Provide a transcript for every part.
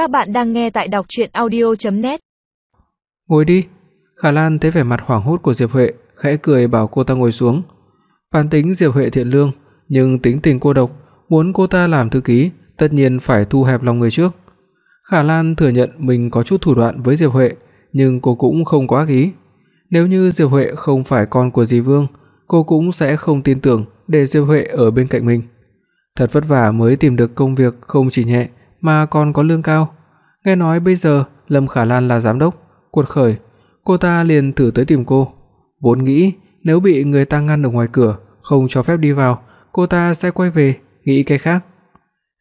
Các bạn đang nghe tại đọc audio net "Ngồi đi." Khả Lan thấy vẻ mặt hoảng hốt của Diệp Huệ, khẽ cười bảo cô ta ngồi xuống. Bản tính Diệp Huệ thiện lương, nhưng tính tình cô độc, muốn cô ta làm thư ký, tất nhiên phải thu hẹp lòng người trước. Khả Lan thừa nhận mình có chút thủ đoạn với Diệp Huệ, nhưng cô cũng không quá ác ý. Nếu như Diệp Huệ không phải con của di Vương, cô cũng sẽ không tin tưởng để Diệp Huệ ở bên cạnh mình. Thật vất vả mới tìm được công việc không chỉ nhẹ mà còn có lương cao. Nghe nói bây giờ Lâm Khả Lan là giám đốc, cuột khởi, cô ta liền thử tới tìm cô. Vốn nghĩ nếu bị người ta ngăn ở ngoài cửa, không cho phép đi vào, cô ta sẽ quay về, nghĩ cái khác.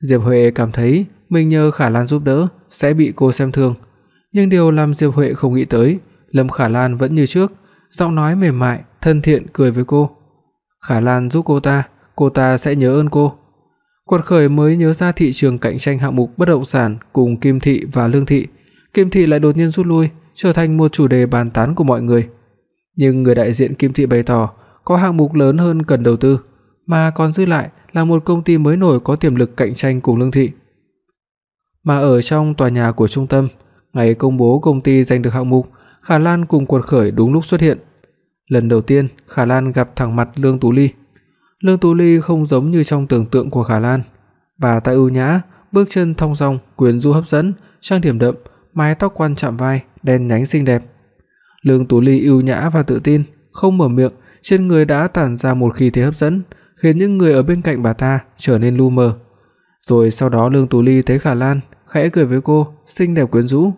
Diệp Huệ cảm thấy mình nhờ Khả Lan giúp đỡ sẽ bị cô xem thường, nhưng điều làm Diệp Huệ không nghĩ tới, Lâm Khả Lan vẫn như trước, giọng nói mềm mại, thân thiện cười với cô. Khả Lan giúp cô ta, cô ta sẽ nhớ ơn cô. Quật khởi mới nhớ ra thị trường cạnh tranh hạng mục bất động sản cùng Kim thị và Lương thị, Kim thị lại đột nhiên rút lui, trở thành một chủ đề bàn tán của mọi người. Nhưng người đại diện Kim thị bày tỏ, có hạng mục lớn hơn cần đầu tư, mà còn dư lại là một công ty mới nổi có tiềm lực cạnh tranh cùng Lương thị. Mà ở trong tòa nhà của trung tâm, ngày công bố công ty giành được hạng mục, Khả Lan cùng Quật Khởi đúng lúc xuất hiện. Lần đầu tiên, Khả Lan gặp thẳng mặt Lương Tú Ly. Lương Tú Ly không giống như trong tưởng tượng của Khả Lan, bà ta ưu nhã, bước chân thong dong, quyến rũ hấp dẫn, trang điểm đậm, mái tóc quăn chạm vai, đen nhánh xinh đẹp. Lương Tú Ly ưu nhã và tự tin, không mở miệng, trên người đã tản ra một khí thế hấp dẫn, khiến những người ở bên cạnh bà ta trở nên lu mờ. Rồi sau đó Lương Tú Ly thấy Khả Lan, khẽ cười với cô, xinh đẹp quyến rũ.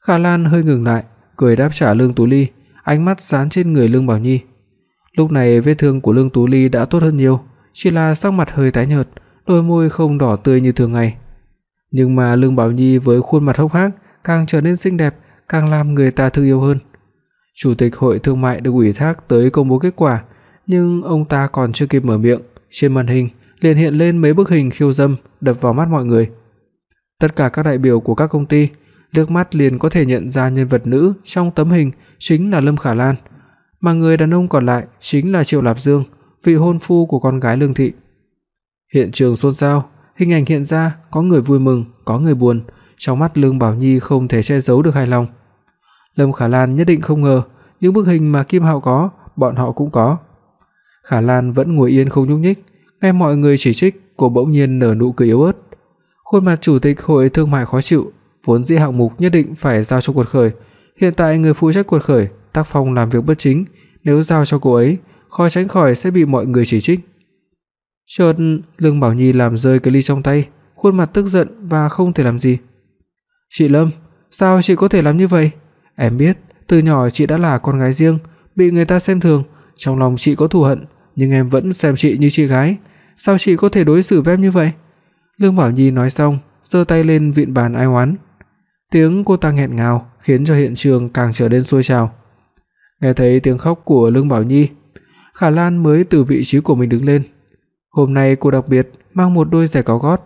Khả Lan hơi ngừng lại, cười đáp trả Lương Tú Ly, ánh mắt dán trên người Lương Bảo Nhi. Lúc này vết thương của Lương Tú Ly đã tốt hơn nhiều, chỉ là sắc mặt hơi tái nhợt, đôi môi không đỏ tươi như thường ngày. Nhưng mà Lương Bảo Nhi với khuôn mặt hốc hác càng trở nên xinh đẹp, càng làm người ta thương yêu hơn. Chủ tịch hội thương mại được ủy thác tới công bố kết quả, nhưng ông ta còn chưa kịp mở miệng, trên màn hình liền hiện lên mấy bức hình khiêu dâm đập vào mắt mọi người. Tất cả các đại biểu của các công ty liếc mắt liền có thể nhận ra nhân vật nữ trong tấm hình chính là Lâm Khả Lan, mà người đàn ông còn lại chính là Triệu Lạp Dương, vị hôn phu của con gái Lương thị. Hiện trường xôn xao, hình ảnh hiện ra, có người vui mừng, có người buồn, trong mắt Lương Bảo Nhi không thể che giấu được hài lòng. Lâm Khả Lan nhất định không ngờ, những bức hình mà Kim Hạo có, bọn họ cũng có. Khả Lan vẫn ngồi yên không nhúc nhích, nghe mọi người chỉ trích, cô bỗng nhiên nở nụ cười yếu ớt. Khuôn mặt chủ tịch hội thương mại khó chịu, vốn dĩ hạng mục nhất định phải giao cho Quật Khởi, hiện tại người phụ trách Quật Khởi, tác phong làm việc bất chính, nếu giao cho cô ấy, khó tránh khỏi sẽ bị mọi người chỉ trích. Chợt, Lương Bảo Nhi làm rơi cái ly trong tay, khuôn mặt tức giận và không thể làm gì. "Chị Lâm, sao chị có thể làm như vậy? Em biết, từ nhỏ chị đã là con gái riêng, bị người ta xem thường, trong lòng chị có thù hận, nhưng em vẫn xem chị như chị gái, sao chị có thể đối xử với em như vậy?" Lương Bảo Nhi nói xong, giơ tay lên vịn bàn ai oán. Tiếng cô ta nghẹn ngào khiến cho hiện trường càng trở nên sôi trào. Nghe thấy tiếng khóc của Lương Bảo Nhi, Khả Lan mới từ vị trí của mình đứng lên. Hôm nay cô đặc biệt mang một đôi giày cao gót,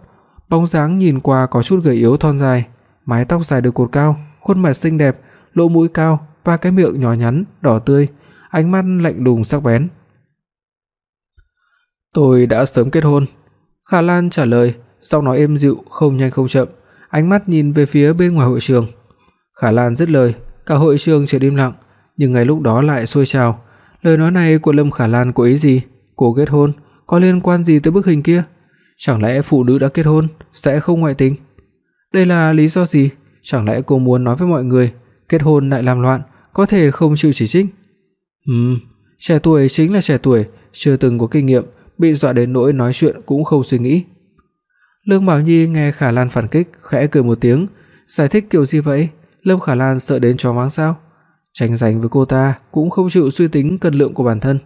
bóng dáng nhìn qua có chút gầy yếu thon dài, mái tóc dài được cột cao, khuôn mặt xinh đẹp, lỗ mũi cao và cái miệng nhỏ nhắn đỏ tươi, ánh mắt lạnh lùng sắc bén. Tôi đã sớm kết hôn. Khả Lan trả lời, giọng nói êm dịu, không nhanh không chậm, ánh mắt nhìn về phía bên ngoài hội trường. Khả Lan dứt lời, cả hội trường trở im lặng, nhưng ngay lúc đó lại sôi trào. Lời nói này của Lâm Khả Lan có ý gì? Cô kết hôn có liên quan gì tới bức hình kia? Chẳng lẽ phụ nữ đã kết hôn sẽ không ngoại tình? Đây là lý do gì? Chẳng lẽ cô muốn nói với mọi người, kết hôn lại làm loạn, có thể không chịu chỉ trích? Ừm, trẻ tuổi chính là trẻ tuổi, chưa từng có kinh nghiệm, bị dọa đến nỗi nói chuyện cũng không suy nghĩ. Lương Bảo Nhi nghe Khả Lan phản kích, khẽ cười một tiếng, giải thích kiểu gì vậy? Lâm Khả Lan sợ đến chó váng sao? Tranh giành với cô ta cũng không chịu suy tính cân lượng của bản thân.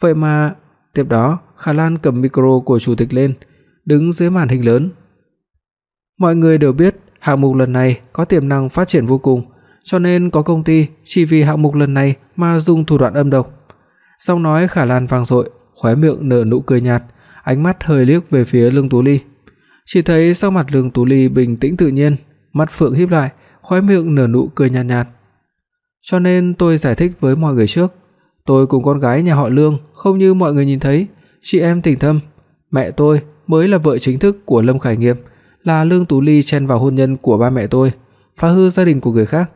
Vậy mà, tiếp đó, Khả Lan cầm micro của chủ tịch lên, đứng dưới màn hình lớn. Mọi người đều biết, hạng mục lần này có tiềm năng phát triển vô cùng, cho nên có công ty chỉ vì hạng mục lần này mà dùng thủ đoạn âm độc. Giọng nói Khả Lan vang dội, khóe miệng nở nụ cười nhạt, ánh mắt hơi liếc về phía Lương Tú Ly. Chỉ thấy sắc mặt Lương Tú Ly bình tĩnh tự nhiên, mắt phượng híp lại, khóe miệng nở nụ cười nhạt nhạt. Cho nên tôi giải thích với mọi người trước, tôi cùng con gái nhà họ Lương không như mọi người nhìn thấy, chị em tình thâm, mẹ tôi mới là vợ chính thức của Lâm Khải Nghiệp, là Lương Tú Ly chen vào hôn nhân của ba mẹ tôi, phá hư gia đình của người khác.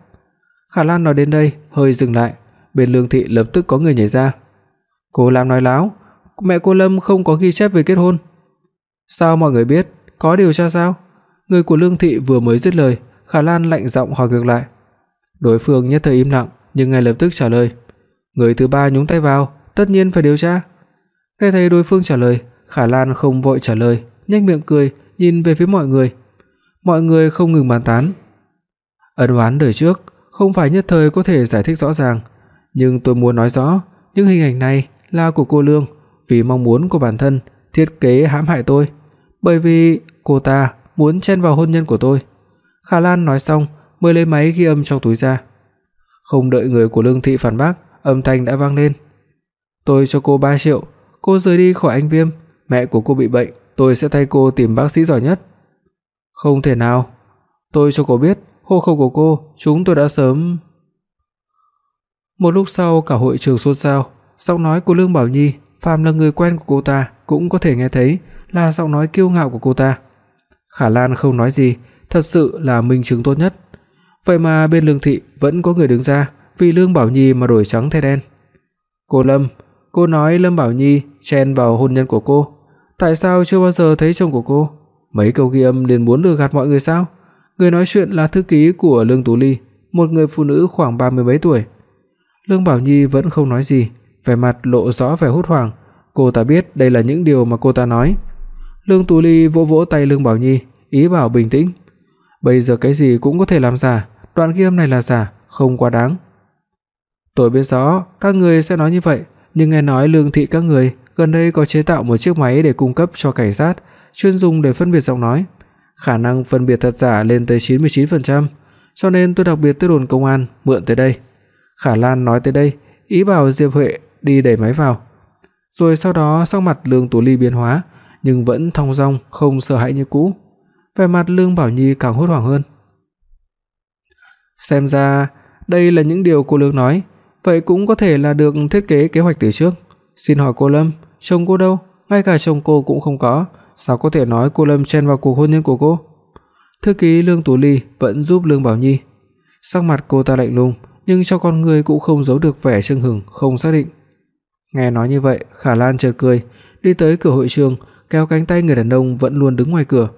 Khả Lan nói đến đây, hơi dừng lại, bên Lương thị lập tức có người nhảy ra. Cô làm nói láo, mẹ cô Lâm không có ghi chép về kết hôn. Sao mọi người biết? Có điều tra sao? Người của Lương thị vừa mới dứt lời, Khả Lan lạnh giọng hỏi ngược lại. Đối phương nhất thời im lặng, nhưng ngay lập tức trả lời, người thứ ba nhúng tay vào, tất nhiên phải điều tra. Nghe thấy đối phương trả lời, Khả Lan không vội trả lời, nhếch miệng cười, nhìn về phía mọi người. Mọi người không ngừng bàn tán. Ân oán đời trước không phải nhất thời có thể giải thích rõ ràng, nhưng tôi muốn nói rõ, những hình ảnh này là của cô Lương vì mong muốn của bản thân thiết kế hãm hại tôi, bởi vì cô ta muốn chen vào hôn nhân của tôi. Khả Lan nói xong, mới lấy máy ghi âm trong túi ra. Không đợi người của Lương thị phản bác, âm thanh đã vang lên. Tôi cho cô 3 triệu, cô rời đi khỏi anh Viêm, mẹ của cô bị bệnh, tôi sẽ thay cô tìm bác sĩ giỏi nhất. Không thể nào. Tôi cho cô biết, hộ khẩu của cô chúng tôi đã sớm Một lúc sau cả hội trường xôn xao, giọng nói của Lương Bảo Nhi, phàm là người quen của cô ta cũng có thể nghe thấy là giọng nói kiêu ngạo của cô ta. Khả Lan không nói gì, thật sự là minh chứng tốt nhất. Vậy mà bên Lương thị vẫn có người đứng ra vì Lương Bảo Nhi mà đổi trắng thay đen. "Cô Lâm, cô nói Lâm Bảo Nhi chen vào hôn nhân của cô, tại sao chưa bao giờ thấy chồng của cô?" Mấy câu ghi âm liền muốn lừa gạt mọi người sao? Người nói chuyện là thư ký của Lương Tú Ly, một người phụ nữ khoảng ba mươi mấy tuổi. Lương Bảo Nhi vẫn không nói gì, vẻ mặt lộ rõ vẻ hốt hoảng, cô ta biết đây là những điều mà cô ta nói. Lương Tú Ly vỗ vỗ tay Lương Bảo Nhi, ý bảo bình tĩnh. Bây giờ cái gì cũng có thể làm giả, đoạn ghi âm này là giả, không quá đáng. Tôi biết rõ các người sẽ nói như vậy, nhưng nghe nói Lương thị các người gần đây có chế tạo một chiếc máy để cung cấp cho cảnh sát, chuyên dùng để phân biệt giọng nói. Khả năng phân biệt thật giả lên tới 99%, cho nên tôi đặc biệt tới đồn công an mượn tới đây. Khả Lan nói tới đây, ý bảo Diệp Huệ đi đẩy máy vào. Rồi sau đó sắc mặt Lương Tú Ly biến hóa, nhưng vẫn thong dong, không sợ hãi như cũ. Vẻ mặt Lương Bảo Nhi càng hốt hoảng hơn. Xem ra đây là những điều cô Lương nói, vậy cũng có thể là được thiết kế kế hoạch từ trước. Xin hỏi cô Lâm, chồng cô đâu? Ngay cả chồng cô cũng không có, sao có thể nói cô Lâm chen vào cuộc hôn nhân của cô? Thư ký Lương Tú Ly vẫn giúp Lương Bảo Nhi. Sắc mặt cô ta lạnh lùng, nhưng cho con người cũng không giấu được vẻ chưng hừng không xác định. Nghe nói như vậy, Khả Lan chợt cười, đi tới cửa hội trường, kéo cánh tay người đàn ông vẫn luôn đứng ngoài cửa.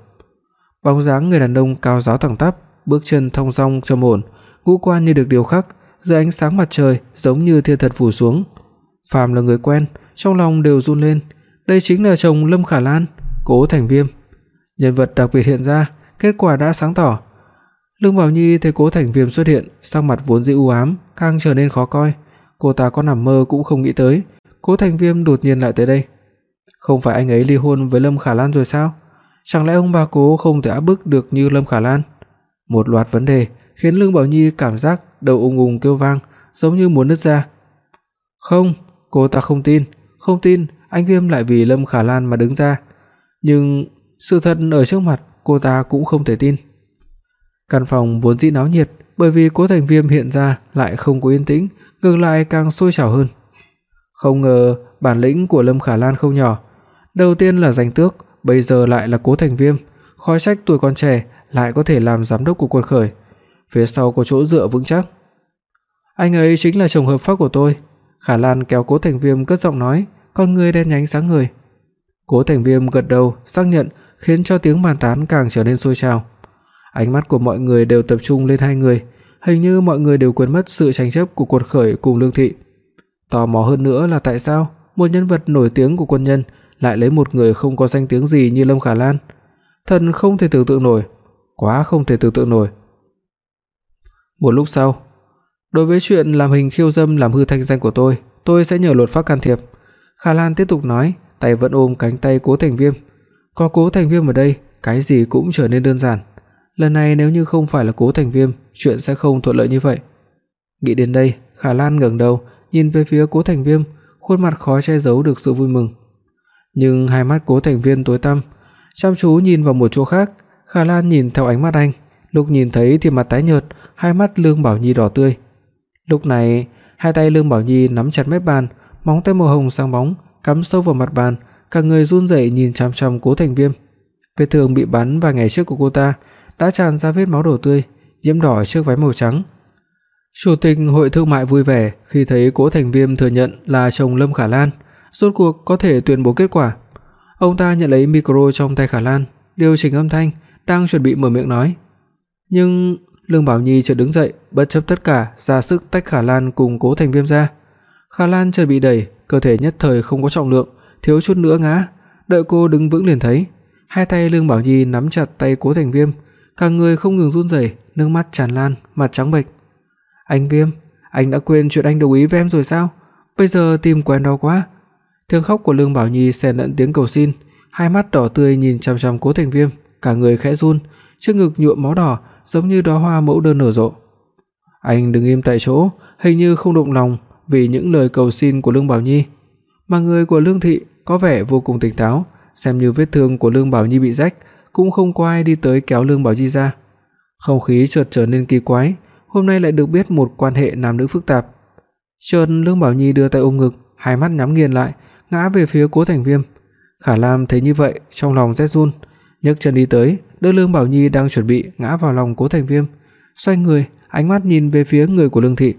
Bóng dáng người đàn ông cao ráo thẳng tắp, bước chân thong dong trầm ổn, ngũ quan như được điều khắc, dưới ánh sáng mặt trời giống như thiên thần phủ xuống. Phạm là người quen, trong lòng đều run lên, đây chính là chồng Lâm Khả Lan, Cố Thành Viêm. Nhân vật đặc biệt hiện ra, kết quả đã sáng tỏ. Lương Bảo Nhi thấy Cố Thành Viêm xuất hiện, sắc mặt vốn dĩ u ám càng trở nên khó coi, cô ta có nằm mơ cũng không nghĩ tới, Cố Thành Viêm đột nhiên lại tới đây. Không phải anh ấy ly hôn với Lâm Khả Lan rồi sao? Chẳng lẽ ông bà Cố không thể áp bức được như Lâm Khả Lan? Một loạt vấn đề khiến Lương Bảo Nhi cảm giác đầu ung ung kêu vang, giống như muốn nứt ra. Không, cô ta không tin, không tin anh Viêm lại vì Lâm Khả Lan mà đứng ra, nhưng sự thật ở trước mặt cô ta cũng không thể tin. Căn phòng vốn dĩ náo nhiệt, bởi vì Cố Thành Viêm hiện ra lại không có yên tĩnh, ngược lại càng sôi sảo hơn. Không ngờ bản lĩnh của Lâm Khả Lan không nhỏ, đầu tiên là danh tước, bây giờ lại là Cố Thành Viêm, khó trách tuổi còn trẻ lại có thể làm giám đốc của quân khởi, phía sau có chỗ dựa vững chắc. Anh ấy chính là chồng hợp pháp của tôi. Khả Lan kéo Cố Thành Viêm cất giọng nói, con người đen nhánh sáng người. Cố Thành Viêm gật đầu, xác nhận, khiến cho tiếng bàn tán càng trở nên sôi trào. Ánh mắt của mọi người đều tập trung lên hai người, hình như mọi người đều quên mất sự tranh chấp của Quật Khởi cùng Lương Thị. Tò mò hơn nữa là tại sao một nhân vật nổi tiếng của quân nhân lại lấy một người không có danh tiếng gì như Lâm Khả Lan. Thần không thể tưởng tượng nổi, quá không thể tưởng tượng nổi. Một lúc sau, đối với chuyện làm hình khiêu dâm làm hư thanh danh của tôi, tôi sẽ nhờ luật pháp can thiệp. Khả Lan tiếp tục nói, tay vẫn ôm cánh tay Cố Thành Viêm. Có Cố Thành Viêm ở đây, cái gì cũng trở nên đơn giản. Lần này nếu như không phải là Cố Thành Viêm, chuyện sẽ không thuận lợi như vậy. Nghĩ đến đây, Khả Lan ngẩng đầu, nhìn về phía Cố Thành Viêm, khuôn mặt khó che giấu được sự vui mừng. Nhưng hai mắt Cố Thành viên tối tăm, chăm chú nhìn vào một chỗ khác, Khả Lan nhìn theo ánh mắt anh, lúc nhìn thấy thì mặt tái nhợt, hai mắt Lương Bảo Nhi đỏ tươi. Lúc này, hai tay Lương Bảo Nhi nắm chặt mép bàn, móng tay màu hồng sáng bóng cắm sâu vào mặt bàn, cả người run rẩy nhìn chằm chằm Cố Thành Viêm. Vết thương bị bắn vài ngày trước của cô ta đã tràn ra vết máu đỏ tươi, nhiễm đỏ chiếc váy màu trắng. Chủ tịch hội thương mại vui vẻ khi thấy Cố Thành Viêm thừa nhận là chồng Lâm Khả Lan, rốt cuộc có thể tuyên bố kết quả. Ông ta nhận lấy micro trong tay Khả Lan, điều chỉnh âm thanh, đang chuẩn bị mở miệng nói. Nhưng Lương Bảo Nhi chợt đứng dậy, bất chấp tất cả, ra sức tách Khả Lan cùng Cố Thành Viêm ra. Khả Lan chợt bị đẩy, cơ thể nhất thời không có trọng lượng, thiếu chút nữa ngã. Đợi cô đứng vững liền thấy, hai tay Lương Bảo Nhi nắm chặt tay Cố Thành Viêm, cả người không ngừng run rẩy, nước mắt tràn lan, mặt trắng bệch. "Anh Viêm, anh đã quên chuyện anh đồng ý với em rồi sao? Bây giờ tìm quen đau quá." Tiếng khóc của Lương Bảo Nhi xen lẫn tiếng cầu xin, hai mắt đỏ tươi nhìn chằm chằm Cố Thành Viêm, cả người khẽ run, trước ngực nhuộm máu đỏ, giống như đóa hoa mẫu đơn nở rộ. Anh đứng im tại chỗ, hình như không động lòng vì những lời cầu xin của Lương Bảo Nhi, mà người của Lương thị có vẻ vô cùng tỉnh táo, xem như vết thương của Lương Bảo Nhi bị rách, cũng không có ai đi tới kéo Lương Bảo Nhi ra. Không khí chợt trở nên kỳ quái, hôm nay lại được biết một quan hệ nam nữ phức tạp. trần Lương Bảo Nhi đưa tay ôm ngực, hai mắt nhắm nghiền lại, ngã về phía Cố Thành Viêm. Khả Lam thấy như vậy, trong lòng rét run, nhấc chân đi tới, đỡ Lương Bảo Nhi đang chuẩn bị ngã vào lòng Cố Thành Viêm, xoay người, ánh mắt nhìn về phía người của Lương thị.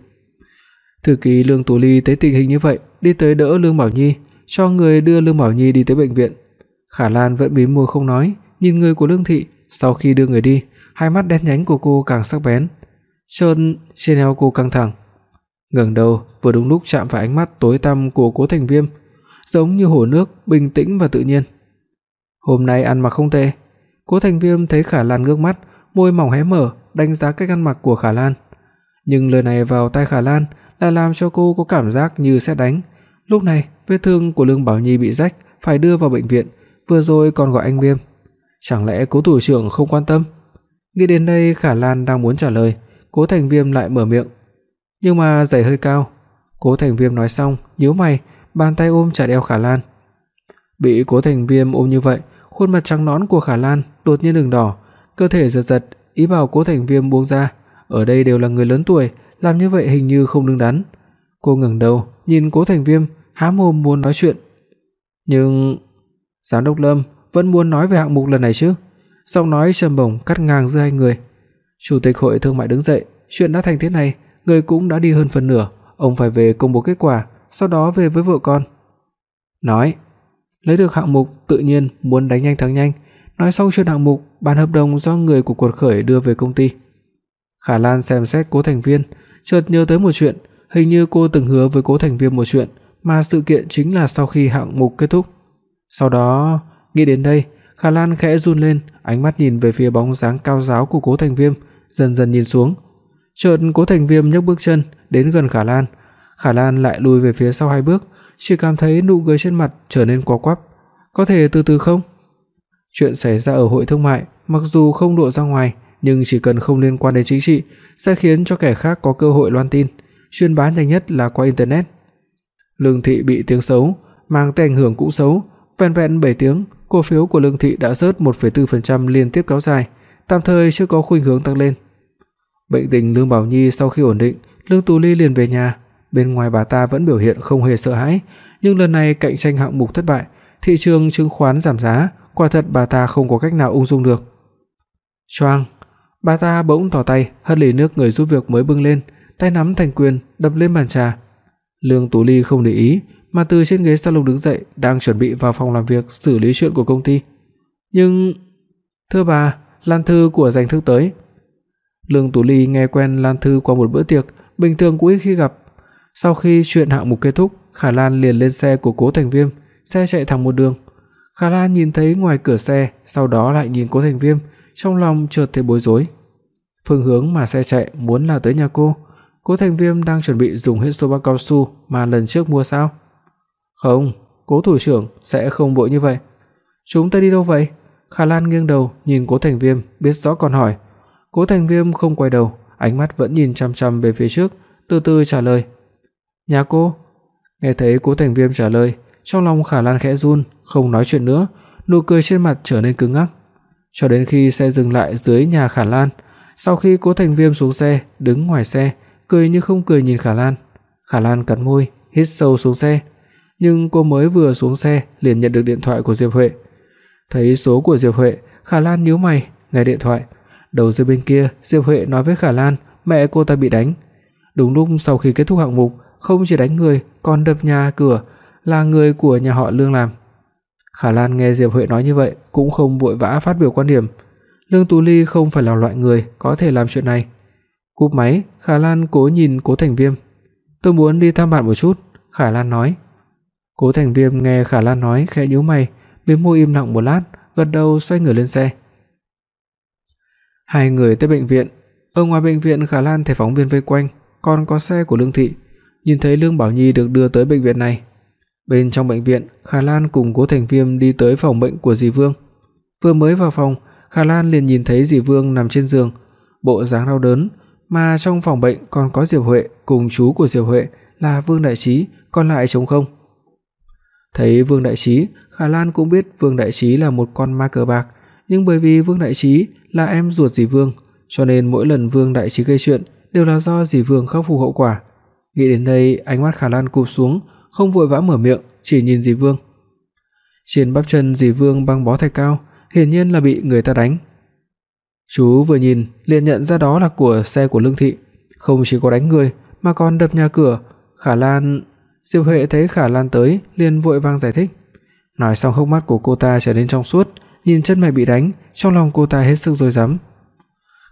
Thư ký Lương Tú Ly thấy tình hình như vậy, đi tới đỡ Lương Bảo Nhi, cho người đưa Lương Bảo Nhi đi tới bệnh viện. Khả Lan vẫn bí môi không nói, nhìn người của Lương thị, sau khi đưa người đi, hai mắt đen nhánh của cô càng sắc bén. Trơn trên eo cô căng thẳng. Ngẩng đầu, vừa đúng lúc chạm phải ánh mắt tối tăm của Cố Thành Viêm, giống như hồ nước bình tĩnh và tự nhiên. Hôm nay ăn mặc không tệ. Cố Thành Viêm thấy Khả Lan ngước mắt, môi mỏng hé mở, đánh giá cách ăn mặc của Khả Lan. Nhưng lời này vào tai Khả Lan lại làm cho cô có cảm giác như sét đánh. Lúc này, vết thương của Lương Bảo Nhi bị rách, phải đưa vào bệnh viện, vừa rồi còn gọi anh Viêm. Chẳng lẽ Cố thủ trưởng không quan tâm? Nghĩ đến đây, Khả Lan đang muốn trả lời, Cố Thành Viêm lại mở miệng. Nhưng mà giày hơi cao. Cố Thành Viêm nói xong, nhíu mày, bàn tay ôm chặt eo Khả Lan. Bị Cố Thành Viêm ôm như vậy, khuôn mặt trắng nõn của Khả Lan đột nhiên ửng đỏ, cơ thể giật giật, ý bảo Cố Thành Viêm buông ra. Ở đây đều là người lớn tuổi, làm như vậy hình như không đứng đắn. Cô ngẩng đầu, nhìn Cố Thành Viêm, há mồm muốn nói chuyện. Nhưng giám đốc Lâm vẫn muốn nói về hạng mục lần này chứ? Giọng nói trầm bổng cắt ngang giữa hai người. Chủ tịch hội thương mại đứng dậy, chuyện đã thành thế này, người cũng đã đi hơn phần nửa, ông phải về công bố kết quả, sau đó về với vợ con. Nói, lấy được hạng mục tự nhiên muốn đánh nhanh thắng nhanh, nói xong chuyện hạng mục, bản hợp đồng do người của cuộc khởi đưa về công ty. Khả Lan xem xét Cố Thành Viên, chợt nhớ tới một chuyện, hình như cô từng hứa với Cố Thành Viên một chuyện, mà sự kiện chính là sau khi hạng mục kết thúc. Sau đó, nghĩ đến đây, Khả Lan khẽ run lên, ánh mắt nhìn về phía bóng dáng cao giáo của Cố Thành Viêm, dần dần nhìn xuống. Chợt Cố Thành Viêm nhấc bước chân đến gần Khả Lan, Khả Lan lại lùi về phía sau hai bước, chỉ cảm thấy nụ cười trên mặt trở nên quá quắp. Có thể từ từ không? Chuyện xảy ra ở hội thương mại, mặc dù không lộ ra ngoài, nhưng chỉ cần không liên quan đến chính trị sẽ khiến cho kẻ khác có cơ hội loan tin, Chuyên bán nhanh nhất là qua internet. Lương Thị bị tiếng xấu, mang tới ảnh hưởng cũng xấu, vẹn vẹn 7 tiếng, cổ phiếu của Lương Thị đã rớt 1.4% liên tiếp kéo dài, tạm thời chưa có khuynh hướng tăng lên. Bệnh tình Lương Bảo Nhi sau khi ổn định, Lương Tú Ly liền về nhà, bên ngoài bà ta vẫn biểu hiện không hề sợ hãi, nhưng lần này cạnh tranh hạng mục thất bại, thị trường chứng khoán giảm giá, quả thật bà ta không có cách nào ung dung được. Choang, bà ta bỗng tỏ tay, hất ly nước người giúp việc mới bưng lên, tay nắm thành quyền đập lên bàn trà. Lương Tú Ly không để ý, mà từ trên ghế salon đứng dậy, đang chuẩn bị vào phòng làm việc xử lý chuyện của công ty. Nhưng, thưa bà, Lan thư của danh thức tới. Lương Tú Ly nghe quen Lan thư qua một bữa tiệc, bình thường cũng ít khi gặp. Sau khi chuyện hạng mục kết thúc, Khả Lan liền lên xe của Cố Thành Viêm, xe chạy thẳng một đường. Khả Lan nhìn thấy ngoài cửa xe, sau đó lại nhìn Cố Thành Viêm, trong lòng chợt thấy bối rối. Phương hướng mà xe chạy muốn là tới nhà cô, Cố Thành Viêm đang chuẩn bị dùng hết số bao cao su mà lần trước mua sao? Không, Cố thủ trưởng sẽ không vội như vậy. Chúng ta đi đâu vậy? Khả Lan nghiêng đầu nhìn Cố Thành Viêm, biết rõ còn hỏi. Cố Thành Viêm không quay đầu, ánh mắt vẫn nhìn chằm chằm về phía trước, từ từ trả lời. "Nhà cô?" Nghe thấy Cố Thành Viêm trả lời, trong lòng Khả Lan khẽ run, không nói chuyện nữa, nụ cười trên mặt trở nên cứng ngắc. Cho đến khi xe dừng lại dưới nhà Khả Lan, sau khi Cố Thành Viêm xuống xe, đứng ngoài xe, cười như không cười nhìn Khả Lan. Khả Lan cắn môi, hít sâu xuống xe, nhưng cô mới vừa xuống xe liền nhận được điện thoại của Diệp Huệ. Thấy số của Diệp Huệ, Khả Lan nhíu mày, nghe điện thoại. Đầu dây bên kia, Diệp Huệ nói với Khả Lan, mẹ cô ta bị đánh. Đúng lúc sau khi kết thúc hạng mục, không chỉ đánh người, còn đập nhà cửa, là người của nhà họ Lương làm. Khả Lan nghe Diệp Huệ nói như vậy, cũng không vội vã phát biểu quan điểm. Lương Tú Ly không phải là loại người có thể làm chuyện này. Cúp máy, Khả Lan cố nhìn Cố Thành Viêm. "Tôi muốn đi thăm bạn một chút." Khả Lan nói. Cố Thành Viêm nghe Khả Lan nói khẽ nhíu mày, mím môi im lặng một lát, gật đầu xoay người lên xe. Hai người tới bệnh viện, ở ngoài bệnh viện Khả Lan thấy phóng viên vây quanh, còn có xe của Lương thị. Nhìn thấy Lương Bảo Nhi được đưa tới bệnh viện này. Bên trong bệnh viện, Khả Lan cùng Cố Thành Viêm đi tới phòng bệnh của dì Vương. Vừa mới vào phòng, Khả Lan liền nhìn thấy dì Vương nằm trên giường, bộ dáng đau đớn, mà trong phòng bệnh còn có Diệp Huệ cùng chú của Diệp Huệ là Vương Đại Trí, còn lại trống không. Thấy Vương Đại Trí, Khả Lan cũng biết Vương Đại Trí là một con ma cờ bạc, nhưng bởi vì Vương Đại Trí là em ruột dì Vương, cho nên mỗi lần Vương Đại Trí gây chuyện đều là do dì Vương khắc phục hậu quả. Nghĩ đến đây, ánh mắt Khả Lan cụp xuống, không vội vã mở miệng, chỉ nhìn dì Vương. Trên bắp chân dì Vương băng bó thạch cao, hiển nhiên là bị người ta đánh. Chú vừa nhìn liền nhận ra đó là của xe của Lương thị, không chỉ có đánh người mà còn đập nhà cửa. Khả Lan, Diệp Huệ thấy Khả Lan tới, liền vội vàng giải thích. Nói xong hốc mắt của cô ta trở nên trong suốt, nhìn chân mày bị đánh, trong lòng cô ta hết sức rối rắm.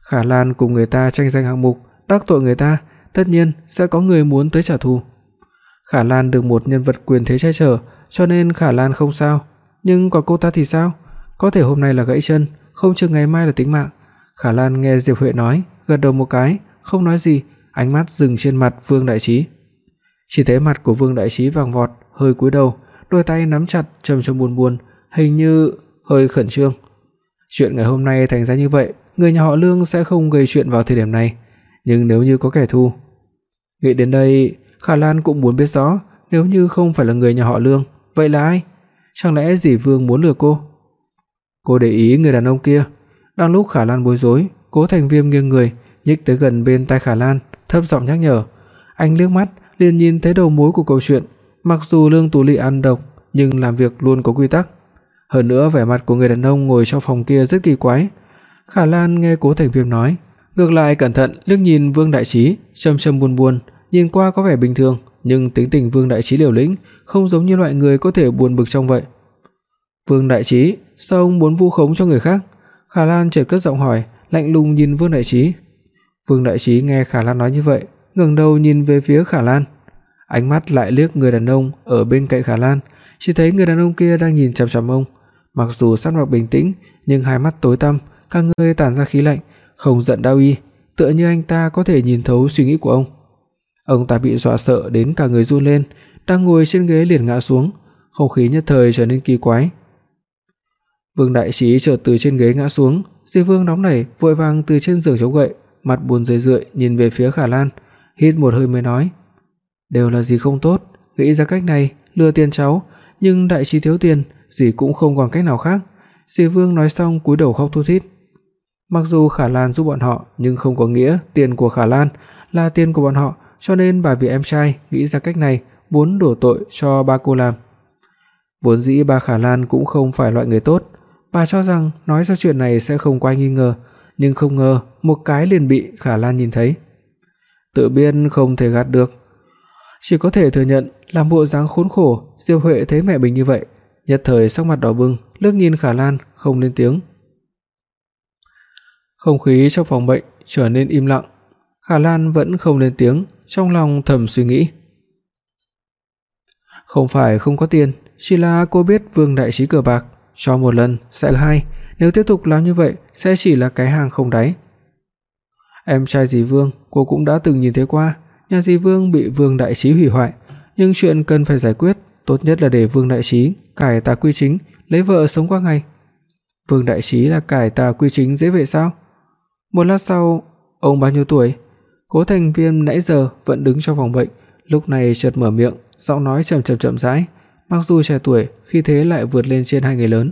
Khả Lan cùng người ta tranh giành hạng mục, đắc tội người ta, tất nhiên sẽ có người muốn tới trả thù. Khả Lan được một nhân vật quyền thế che chở, cho nên Khả Lan không sao, nhưng còn cô ta thì sao? Có thể hôm nay là gãy chân, không chừng ngày mai là tính mạng. Khả Lan nghe Diệp Huệ nói, gật đầu một cái, không nói gì, ánh mắt dừng trên mặt Vương Đại Trí. Chỉ thấy mặt của Vương Đại Trí vàng vọt, hơi cúi đầu, đôi tay nắm chặt trầm trầm buồn buồn, hình như hơi khẩn trương. Chuyện ngày hôm nay thành ra như vậy, người nhà họ Lương sẽ không gây chuyện vào thời điểm này, nhưng nếu như có kẻ thù. Nghĩ đến đây, Khả Lan cũng muốn biết rõ, nếu như không phải là người nhà họ Lương, vậy là ai? Chẳng lẽ Dĩ Vương muốn lừa cô? Cô để ý người đàn ông kia. Đang lúc Khả Lan bối rối, Cố Thành Viêm nghiêng người, nhích tới gần bên tai Khả Lan, thấp giọng nhắc nhở. Anh liếc mắt, liền nhìn thấy đầu mối của câu chuyện, mặc dù Lương Tú Lệ ăn độc, nhưng làm việc luôn có quy tắc. Hơn nữa vẻ mặt của người đàn ông ngồi trong phòng kia rất kỳ quái. Khả Lan nghe Cố Thành Viêm nói, ngược lại cẩn thận liếc nhìn Vương Đại Trí, trầm trầm buồn buồn, nhìn qua có vẻ bình thường, nhưng tính tình Vương Đại Trí liều lĩnh, không giống như loại người có thể buồn bực trong vậy. Vương Đại Trí, sao ông muốn vu khống cho người khác? Khả Lan chợt cất giọng hỏi, lạnh lùng nhìn Vương Đại Trí. Vương Đại Trí nghe Khả Lan nói như vậy, ngẩng đầu nhìn về phía Khả Lan, ánh mắt lại liếc người đàn ông ở bên cạnh Khả Lan, chỉ thấy người đàn ông kia đang nhìn chằm chằm ông, mặc dù sắc mặt bình tĩnh, nhưng hai mắt tối tăm, cả người tản ra khí lạnh, không giận đau y, tựa như anh ta có thể nhìn thấu suy nghĩ của ông. Ông ta bị dọa sợ đến cả người run lên, đang ngồi trên ghế liền ngã xuống, không khí nhất thời trở nên kỳ quái. Vương Đại Trí chợt từ trên ghế ngã xuống, Di Vương nóng nảy vội vàng từ trên giường chống gậy, mặt buồn rười rượi nhìn về phía Khả Lan, hít một hơi mới nói: "Đều là gì không tốt, nghĩ ra cách này lừa tiền cháu, nhưng đại trí thiếu tiền, gì cũng không còn cách nào khác." Di Vương nói xong cúi đầu khóc thút thít. Mặc dù Khả Lan giúp bọn họ, nhưng không có nghĩa tiền của Khả Lan là tiền của bọn họ, cho nên bà vì em trai nghĩ ra cách này, muốn đổ tội cho ba cô làm. Vốn dĩ ba Khả Lan cũng không phải loại người tốt, bà cho rằng nói ra chuyện này sẽ không quay nghi ngờ, nhưng không ngờ một cái liền bị Khả Lan nhìn thấy. Tự biết không thể gạt được, chỉ có thể thừa nhận làm bộ dáng khốn khổ, Diệp Huệ thấy mẹ mình như vậy, nhất thời sắc mặt đỏ bừng, liếc nhìn Khả Lan không lên tiếng. Không khí trong phòng bệnh trở nên im lặng, Hà Lan vẫn không lên tiếng, trong lòng thầm suy nghĩ. Không phải không có tiền, chỉ là cô biết Vương đại trí cờ bạc, cho một lần sẽ hai, nếu tiếp tục làm như vậy sẽ chỉ là cái hàng không đáy. Em trai dì Vương, cô cũng đã từng nhìn thấy qua, nhà dì Vương bị Vương đại trí hủy hoại, nhưng chuyện cần phải giải quyết, tốt nhất là để Vương đại trí cải tà quy chính, lấy vợ sống qua ngày. Vương đại trí là cải tà quy chính dễ vậy sao? Một lát sau, ông bao nhiêu tuổi? Cố Thành Viêm nãy giờ vẫn đứng trong phòng bệnh, lúc này chợt mở miệng, giọng nói chậm chậm chậm rãi, mặc dù trẻ tuổi, khi thế lại vượt lên trên hai người lớn.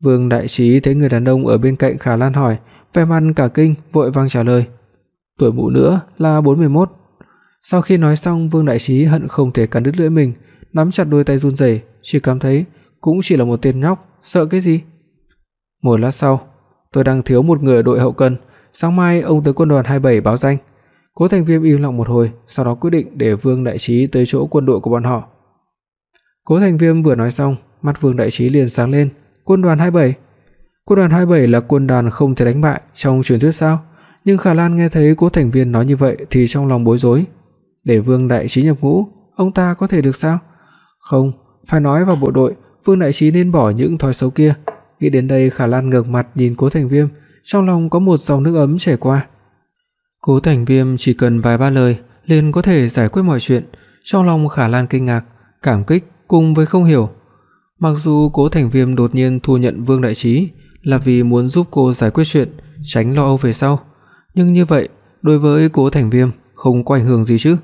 Vương Đại Trí thấy người đàn ông ở bên cạnh Khả Lan hỏi, vẻ mặt cả kinh, vội vàng trả lời. Tuổi mụ nữa là 41. Sau khi nói xong, Vương Đại Trí hận không thể cắn đứt lưỡi mình, nắm chặt đôi tay run rẩy, chỉ cảm thấy cũng chỉ là một tên nhóc, sợ cái gì? Một lát sau, tôi đang thiếu một người ở đội hậu cần, sáng mai ông tới quân đoàn 27 báo danh. Cố Thành Viêm im lặng một hồi, sau đó quyết định để Vương Đại Trí tới chỗ quân đội của bọn họ. Cố Thành Viêm vừa nói xong, mắt Vương Đại Trí liền sáng lên, "Quân đoàn 27?" Quân đoàn 27 là quân đoàn không thể đánh bại trong truyền thuyết sao? Nhưng Khả Lan nghe thấy Cố Thành Viên nói như vậy thì trong lòng bối rối. Để Vương Đại Trí nhập ngũ, ông ta có thể được sao? Không, phải nói vào bộ đội, Vương Đại Trí nên bỏ những thói xấu kia. Nghĩ đến đây Khả Lan ngẩng mặt nhìn Cố Thành Viêm, trong lòng có một dòng nước ấm chảy qua. Cố Thành Viêm chỉ cần vài ba lời liền có thể giải quyết mọi chuyện, trong lòng Khả Lan kinh ngạc, cảm kích cùng với không hiểu. Mặc dù Cố Thành Viêm đột nhiên thu nhận Vương Đại Trí là vì muốn giúp cô giải quyết chuyện, tránh lo âu về sau, nhưng như vậy, đối với Cố Thành Viêm không có ảnh hưởng gì chứ?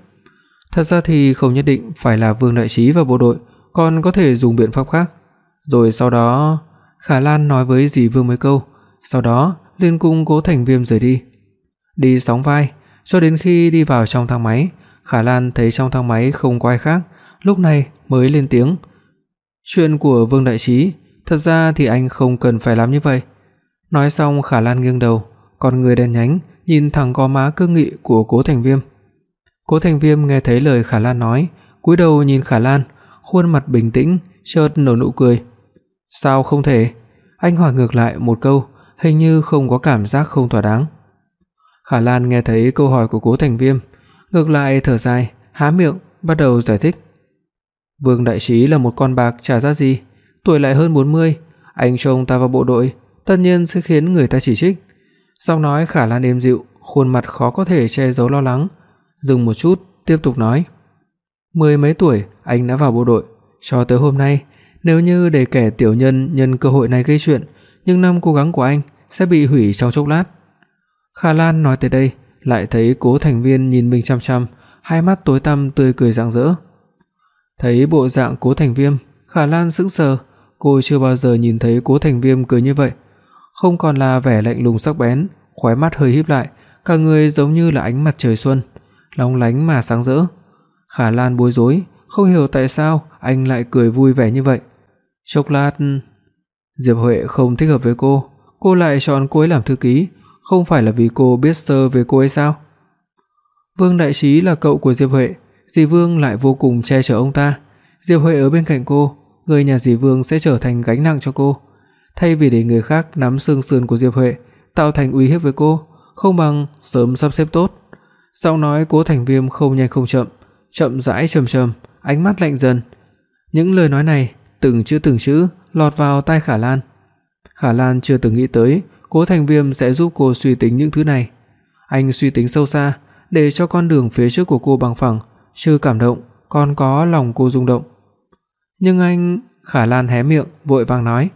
Thật ra thì không nhất định phải là Vương Đại Trí và bộ đội, còn có thể dùng biện pháp khác. Rồi sau đó, Khả Lan nói với dì Vương mấy câu, sau đó liền cùng Cố Thành Viêm rời đi. Đi sóng vai, cho đến khi đi vào trong thang máy, Khả Lan thấy trong thang máy không có ai khác, lúc này mới lên tiếng. Chuyện của Vương Đại Trí, thật ra thì anh không cần phải làm như vậy. Nói xong Khả Lan nghiêng đầu, con người đen nhánh nhìn thẳng có má cương nghị của Cố Thành Viêm. Cố Thành Viêm nghe thấy lời Khả Lan nói, cúi đầu nhìn Khả Lan, khuôn mặt bình tĩnh, chợt nở nụ cười. "Sao không thể?" Anh hỏi ngược lại một câu, hình như không có cảm giác không thỏa đáng. Khả Lan nghe thấy câu hỏi của Cố Thành Viêm, ngược lại thở dài, há miệng bắt đầu giải thích. Vương Đại Trí là một con bạc trả ra gì, tuổi lại hơn 40, anh trông ta vào bộ đội, tất nhiên sẽ khiến người ta chỉ trích. Giọng nói Khả Lan êm dịu, khuôn mặt khó có thể che giấu lo lắng, dừng một chút, tiếp tục nói: "Mười mấy tuổi anh đã vào bộ đội, cho tới hôm nay, nếu như để kẻ tiểu nhân nhân cơ hội này gây chuyện, nhưng năm cố gắng của anh sẽ bị hủy trong chốc lát." Khả Lan nói tới đây, lại thấy Cố Thành Viên nhìn mình chằm chằm, hai mắt tối tăm tươi cười rạng rỡ. Thấy bộ dạng Cố Thành Viêm, Khả Lan sững sờ, cô chưa bao giờ nhìn thấy Cố Thành Viêm cười như vậy, không còn là vẻ lạnh lùng sắc bén, khóe mắt hơi híp lại, cả người giống như là ánh mặt trời xuân, long lánh mà sáng rỡ. Khả Lan bối rối, không hiểu tại sao anh lại cười vui vẻ như vậy. Chốc lát, Diệp Huệ không thích hợp với cô, cô lại chọn cô ấy làm thư ký, không phải là vì cô biết sơ về cô ấy sao? Vương Đại Trí là cậu của Diệp Huệ, dì Vương lại vô cùng che chở ông ta. Diệp Huệ ở bên cạnh cô, người nhà dì Vương sẽ trở thành gánh nặng cho cô. Thay vì để người khác nắm xương sườn của Diệp Huệ, tạo thành uy hiếp với cô, không bằng sớm sắp xếp tốt. Giọng nói Cố Thành Viêm không nhanh không chậm, chậm rãi trầm trầm, ánh mắt lạnh dần. Những lời nói này, từng chữ từng chữ lọt vào tai Khả Lan. Khả Lan chưa từng nghĩ tới Cố Thành Viêm sẽ giúp cô suy tính những thứ này. Anh suy tính sâu xa, để cho con đường phía trước của cô bằng phẳng, trừ cảm động, còn có lòng cô rung động. Nhưng anh, Khả Lan hé miệng, vội vàng nói,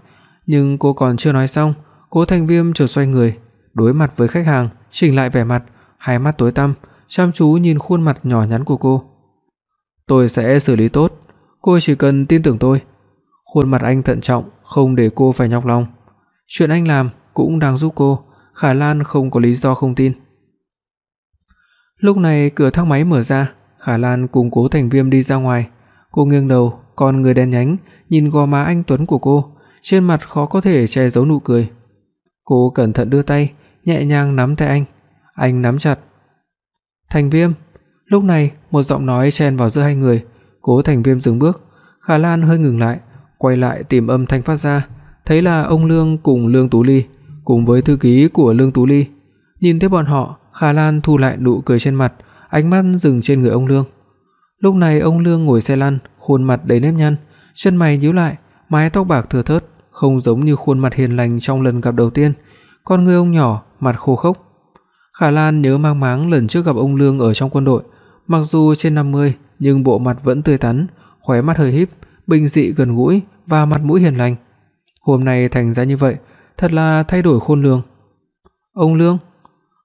nhưng cô còn chưa nói xong, Cố Thành Viêm chợt xoay người, đối mặt với khách hàng, chỉnh lại vẻ mặt, hai mắt tối tăm, chăm chú nhìn khuôn mặt nhỏ nhắn của cô. "Tôi sẽ xử lý tốt, cô chỉ cần tin tưởng tôi." Khuôn mặt anh thận trọng, không để cô phải nhọc lòng. Chuyện anh làm cũng đang giúp cô, Khả Lan không có lý do không tin. Lúc này cửa thang máy mở ra, Khả Lan cùng Cố Thành Viêm đi ra ngoài. Cô nghiêng đầu, con người đen nhánh nhìn gò má anh tuấn của cô, trên mặt khó có thể che giấu nụ cười. Cô cẩn thận đưa tay, nhẹ nhàng nắm tay anh. Anh nắm chặt. "Thành Viêm." Lúc này, một giọng nói chen vào giữa hai người, Cố Thành Viêm dừng bước, Khả Lan hơi ngừng lại, quay lại tìm âm thanh phát ra, thấy là ông Lương cùng Lương Tú Ly, cùng với thư ký của Lương Tú Ly. Nhìn thấy bọn họ, Khả Lan thu lại nụ cười trên mặt, ánh mắt dừng trên người ông Lương. Lúc này ông Lương ngồi xe lăn, khuôn mặt đầy nếp nhăn, chân mày nhíu lại, mái tóc bạc thưa thớt, không giống như khuôn mặt hiền lành trong lần gặp đầu tiên, con người ông nhỏ, mặt khô khốc. Khả Lan nhớ mang máng lần trước gặp ông Lương ở trong quân đội, mặc dù trên 50 nhưng bộ mặt vẫn tươi tắn, khóe mắt hơi híp, bình dị gần gũi và mặt mũi hiền lành. Hôm nay thành ra như vậy, thật là thay đổi khôn lường. Ông Lương,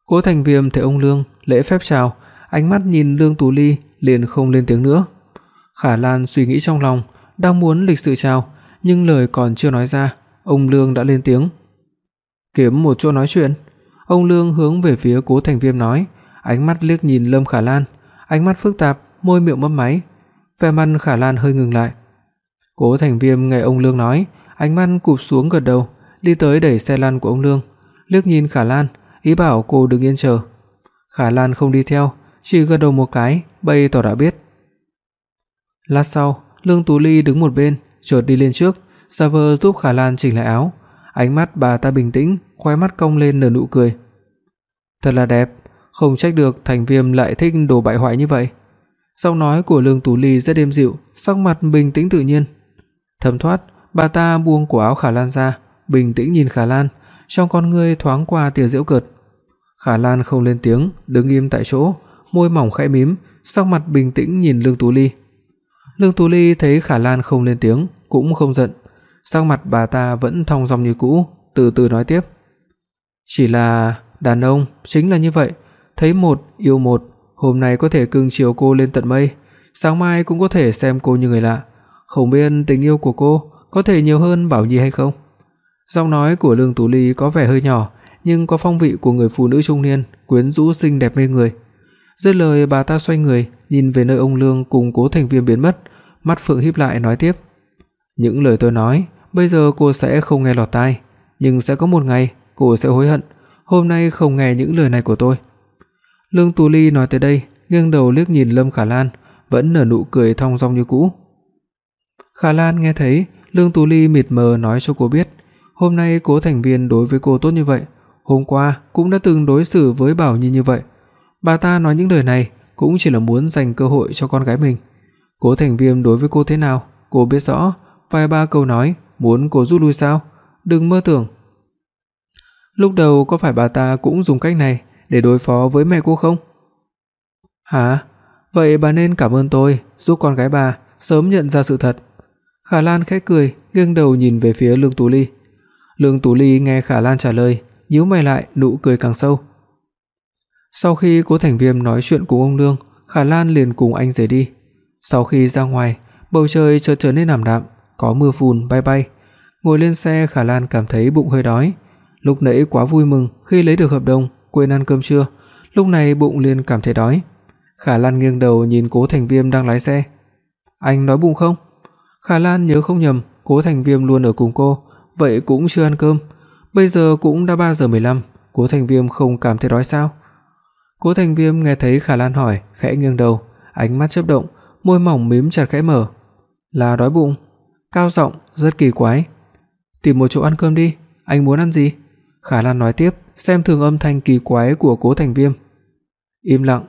Cố Thành Viêm thấy ông Lương lễ phép chào, ánh mắt nhìn Lương Tú Ly liền không lên tiếng nữa. Khả Lan suy nghĩ trong lòng, đang muốn lịch sự chào, nhưng lời còn chưa nói ra, ông Lương đã lên tiếng. "Kiếm một chỗ nói chuyện." Ông Lương hướng về phía Cố Thành Viêm nói, ánh mắt liếc nhìn Lâm Khả Lan, ánh mắt phức tạp, môi miệng mấp máy. Vẻ mặt Khả Lan hơi ngừng lại. Cố Thành Viêm nghe ông Lương nói, ánh mắt cụp xuống gật đầu, đi tới đẩy xe lăn của ông Lương, liếc nhìn Khả Lan, ý bảo cô đừng yên chờ. Khả Lan không đi theo, chỉ gật đầu một cái, bày tỏ đã biết. Lát sau, Lương Tú Ly đứng một bên, chợt đi lên trước, giả vờ giúp Khả Lan chỉnh lại áo. Ánh mắt bà ta bình tĩnh, khóe mắt cong lên nở nụ cười. Thật là đẹp, không trách được Thành Viêm lại thích đồ bại hoại như vậy. Giọng nói của Lương Tú Ly rất êm dịu, sắc mặt bình tĩnh tự nhiên. Thầm Thoát, bà ta buông cổ áo Khả Lan ra, bình tĩnh nhìn Khả Lan, trong con ngươi thoáng qua tia giễu cợt. Khả Lan không lên tiếng, đứng im tại chỗ, môi mỏng khẽ mím, sắc mặt bình tĩnh nhìn Lương Tú Ly. Lương Tú Ly thấy Khả Lan không lên tiếng, cũng không giận, sắc mặt bà ta vẫn thong dong như cũ, từ từ nói tiếp. Chỉ là đàn ông chính là như vậy, thấy một yêu một, hôm nay có thể cưng chiều cô lên tận mây, sáng mai cũng có thể xem cô như người lạ, không biết tình yêu của cô có thể nhiều hơn Bảo Nhi hay không. Giọng nói của Lương Tú Ly có vẻ hơi nhỏ, nhưng có phong vị của người phụ nữ trung niên, quyến rũ xinh đẹp mê người. Dứt lời bà ta xoay người, nhìn về nơi ông Lương cùng Cố Thành viên biến mất, mắt phượng híp lại nói tiếp: "Những lời tôi nói, bây giờ cô sẽ không nghe lọt tai, nhưng sẽ có một ngày cô sẽ hối hận, hôm nay không nghe những lời này của tôi." Lương Tú Ly nói tới đây, nghiêng đầu liếc nhìn Lâm Khả Lan, vẫn nở nụ cười thong dong như cũ. Khả Lan nghe thấy Lương Tú Ly mịt mờ nói cho cô biết, hôm nay Cố Thành Viên đối với cô tốt như vậy, hôm qua cũng đã từng đối xử với Bảo Nhi như vậy. Bà ta nói những lời này cũng chỉ là muốn dành cơ hội cho con gái mình. Cố Thành Viêm đối với cô thế nào, cô biết rõ, vài ba câu nói muốn cô rút lui sao? Đừng mơ tưởng. Lúc đầu có phải bà ta cũng dùng cách này để đối phó với mẹ cô không? Hả? Vậy bà nên cảm ơn tôi giúp con gái bà sớm nhận ra sự thật. Khả Lan khẽ cười, nghiêng đầu nhìn về phía Lương Tú Ly. Lương Tú Ly nghe Khả Lan trả lời, nhíu mày lại, nụ cười càng sâu. Sau khi Cố Thành Viêm nói chuyện cùng ông Lương, Khả Lan liền cùng anh rời đi. Sau khi ra ngoài, bầu trời chợt trở nên ảm đạm, có mưa phùn bay bay. Ngồi lên xe, Khả Lan cảm thấy bụng hơi đói. Lúc nãy quá vui mừng khi lấy được hợp đồng, quên ăn cơm trưa, lúc này bụng liền cảm thấy đói. Khả Lan nghiêng đầu nhìn Cố Thành Viêm đang lái xe. "Anh đói bụng không?" Khả Lan nhớ không nhầm, Cố Thành Viêm luôn ở cùng cô, vậy cũng chưa ăn cơm. Bây giờ cũng đã 3 giờ 15, Cố Thành Viêm không cảm thấy đói sao? Cố Thành Viêm nghe thấy Khả Lan hỏi, khẽ nghiêng đầu, ánh mắt chớp động, môi mỏng mím chặt khẽ mở. "Là đói bụng." Cao giọng rất kỳ quái. "Tìm một chỗ ăn cơm đi, anh muốn ăn gì?" Khả Lan nói tiếp, xem thường âm thanh kỳ quái của Cố Thành Viêm. Im lặng.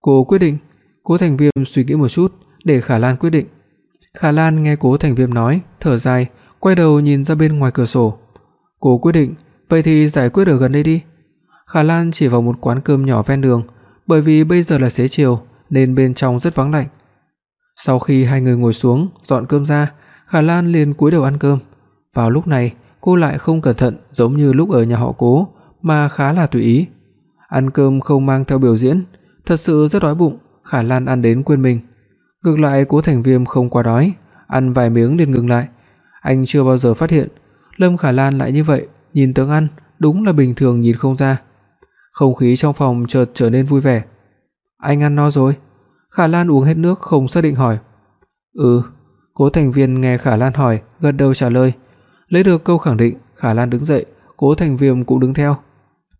Cô quyết định. Cố Thành Viêm suy nghĩ một chút để Khả Lan quyết định. Khả Lan nghe Cố Thành Viêm nói, thở dài, quay đầu nhìn ra bên ngoài cửa sổ. Cô quyết định, vậy thì giải quyết ở gần đây đi. Khả Lan chỉ vào một quán cơm nhỏ ven đường, bởi vì bây giờ là xế chiều nên bên trong rất vắng lạnh. Sau khi hai người ngồi xuống, dọn cơm ra, Khả Lan liền cúi đầu ăn cơm. Vào lúc này, cô lại không cẩn thận giống như lúc ở nhà họ Cố, mà khá là tùy ý. Ăn cơm không mang theo biểu diễn, thật sự rất đói bụng, Khả Lan ăn đến quên mình. Ngược lại Cố Thành Viêm không quá đói, ăn vài miếng liền ngừng lại. Anh chưa bao giờ phát hiện Lâm Khả Lan lại như vậy, nhìn tướng ăn, đúng là bình thường nhìn không ra. Không khí trong phòng chợt trở nên vui vẻ. Anh ăn no rồi? Khả Lan uống hết nước không xác định hỏi. Ừ, Cố Thành Viên nghe Khả Lan hỏi, gật đầu trả lời. Lấy được câu khẳng định, Khả Lan đứng dậy, Cố Thành Viêm cũng đứng theo.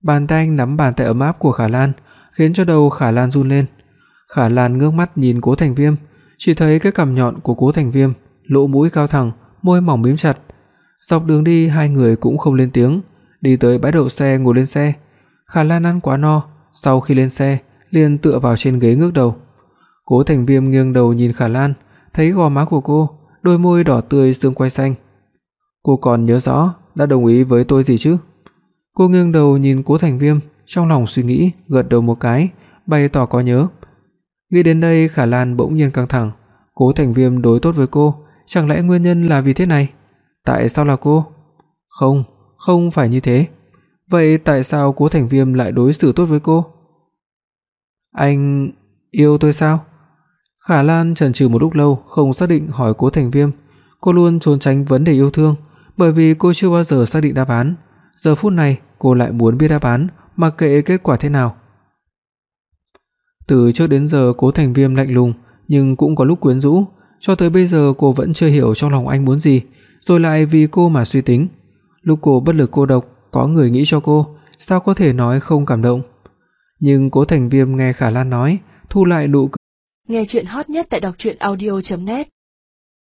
Bàn tay anh nắm bàn tay ấm áp của Khả Lan, khiến cho đầu Khả Lan run lên. Khả Lan ngước mắt nhìn Cố Thành Viêm, chỉ thấy cái cằm nhọn của Cố Thành Viêm, lỗ mũi cao thẳng, môi mỏng mím chặt. Dọc đường đi hai người cũng không lên tiếng, đi tới bãi đậu xe ngồi lên xe. Khả Lan ăn quá no, sau khi lên xe, liền tựa vào trên ghế ngước đầu. Cố Thành Viêm nghiêng đầu nhìn Khả Lan, thấy gò má của cô, đôi môi đỏ tươi sương quay xanh. Cô còn nhớ rõ đã đồng ý với tôi gì chứ? Cô nghiêng đầu nhìn Cố Thành Viêm, trong lòng suy nghĩ, gật đầu một cái, bày tỏ có nhớ. Nghĩ đến đây, Khả Lan bỗng nhiên căng thẳng, Cố Thành Viêm đối tốt với cô, chẳng lẽ nguyên nhân là vì thế này? Tại sao là cô? Không, không phải như thế. Vậy tại sao Cố Thành Viêm lại đối xử tốt với cô? Anh yêu tôi sao? Khả Lan chần chừ một lúc lâu, không xác định hỏi Cố Thành Viêm. Cô luôn trốn tránh vấn đề yêu thương, bởi vì cô chưa bao giờ xác định đáp án. Giờ phút này, cô lại muốn biết đáp án, mặc kệ kết quả thế nào. Từ trước đến giờ Cố Thành Viêm lạnh lùng, nhưng cũng có lúc quyến rũ, cho tới bây giờ cô vẫn chưa hiểu trong lòng anh muốn gì, rồi lại vì cô mà suy tính. lúc cô bất lực cô độc, có người nghĩ cho cô, sao có thể nói không cảm động. Nhưng Cố Thành Viêm nghe Khả Lan nói, thu lại nụ cười. Nghe truyện hot nhất tại doctruyenaudio.net